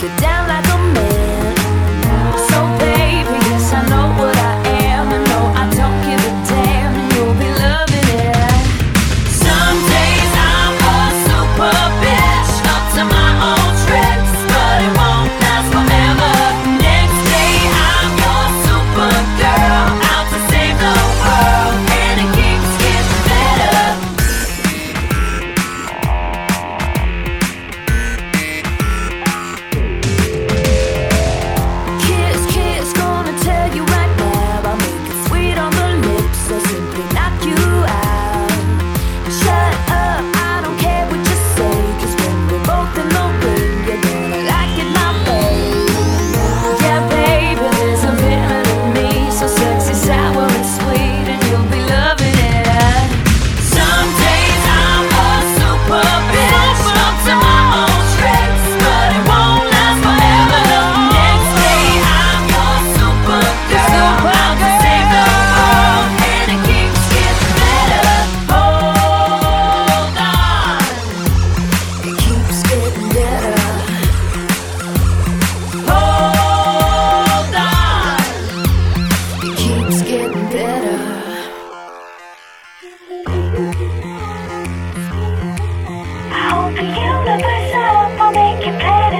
could it better.